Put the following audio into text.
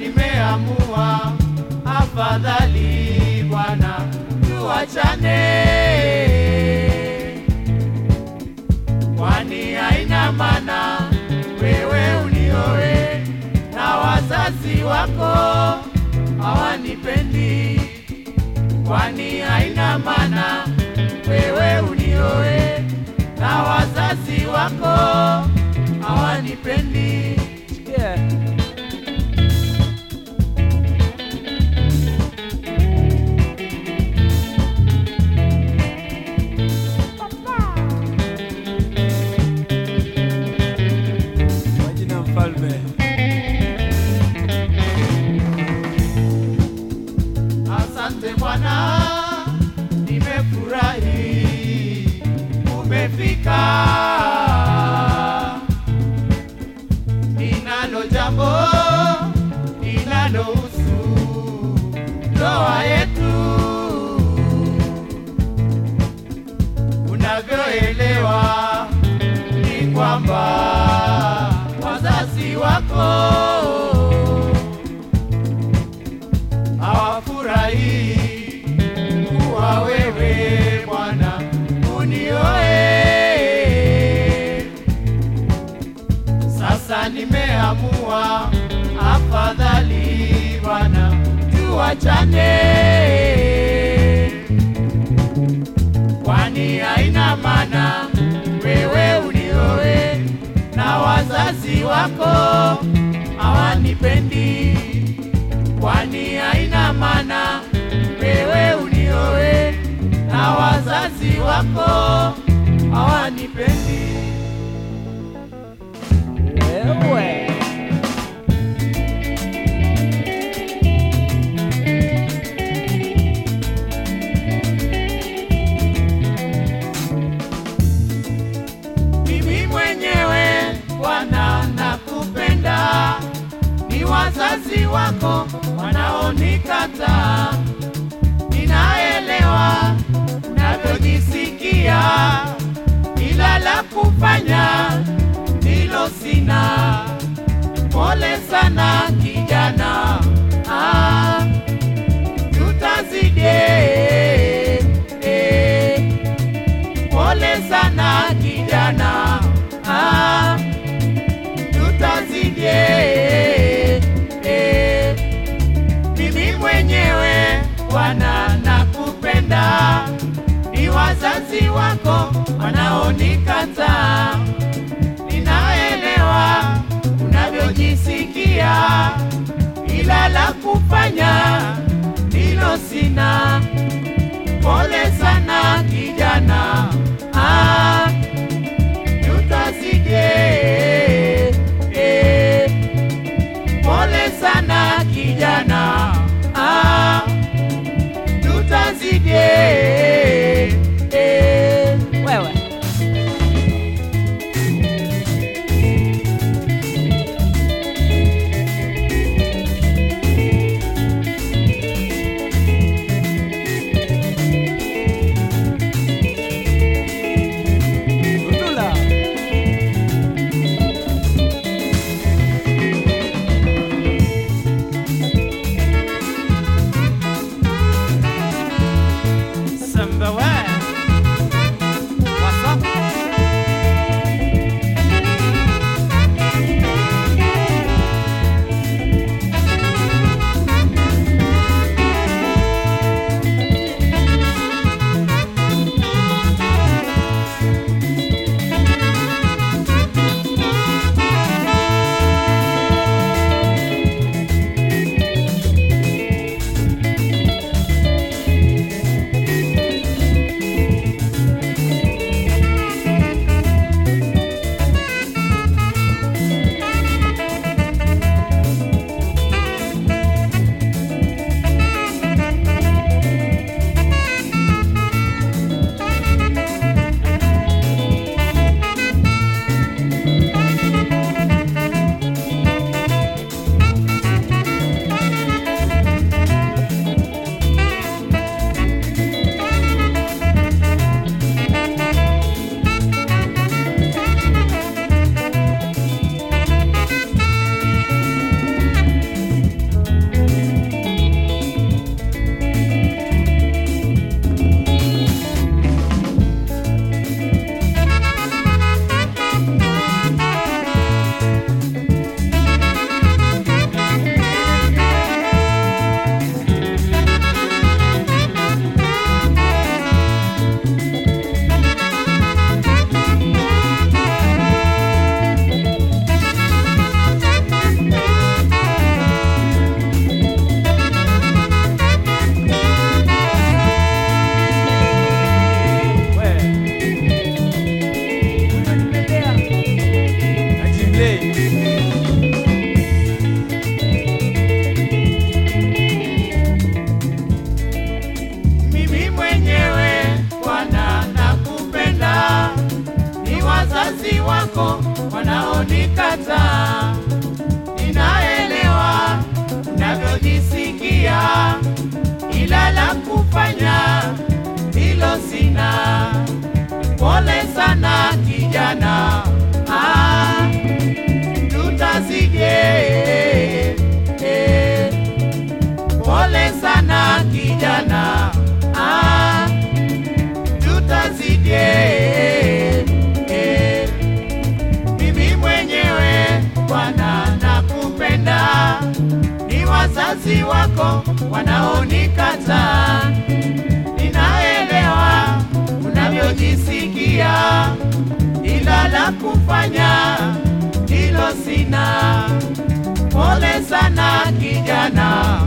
nimeamua afadhali bwana tuachane, kwani haina maana wewe unioe na wazazi wako hawanipendi, kwani haina maana wewe unioe na wazazi wako hawanipendi. Yeah. Asante Bwana, nimefurahi lá. Nimeamua. Afadhali bwana tuachane, kwani haina maana wewe unioe na wazazi wako hawanipendi. Kwani haina maana wewe unioe na wazazi wako hawanipendi. Wanaonikataa. Ninaelewa navyojisikia, ila la kufanya ndilo sina. Pole sana kijana, ah, tutazidi wazazi wako wanaonikataa. Ninaelewa unavyojisikia, ila la kufanya ndilo sina. Pole sana kijana, ah, wazazi wako wanaonikata Ninaelewa navyojisikia ila la kufanya hilo sina. Pole sana kijana. wazazi wako wanaonikata. Ninaelewa unavyojisikia, ila la kufanya hilo sina. Pole sana kijana.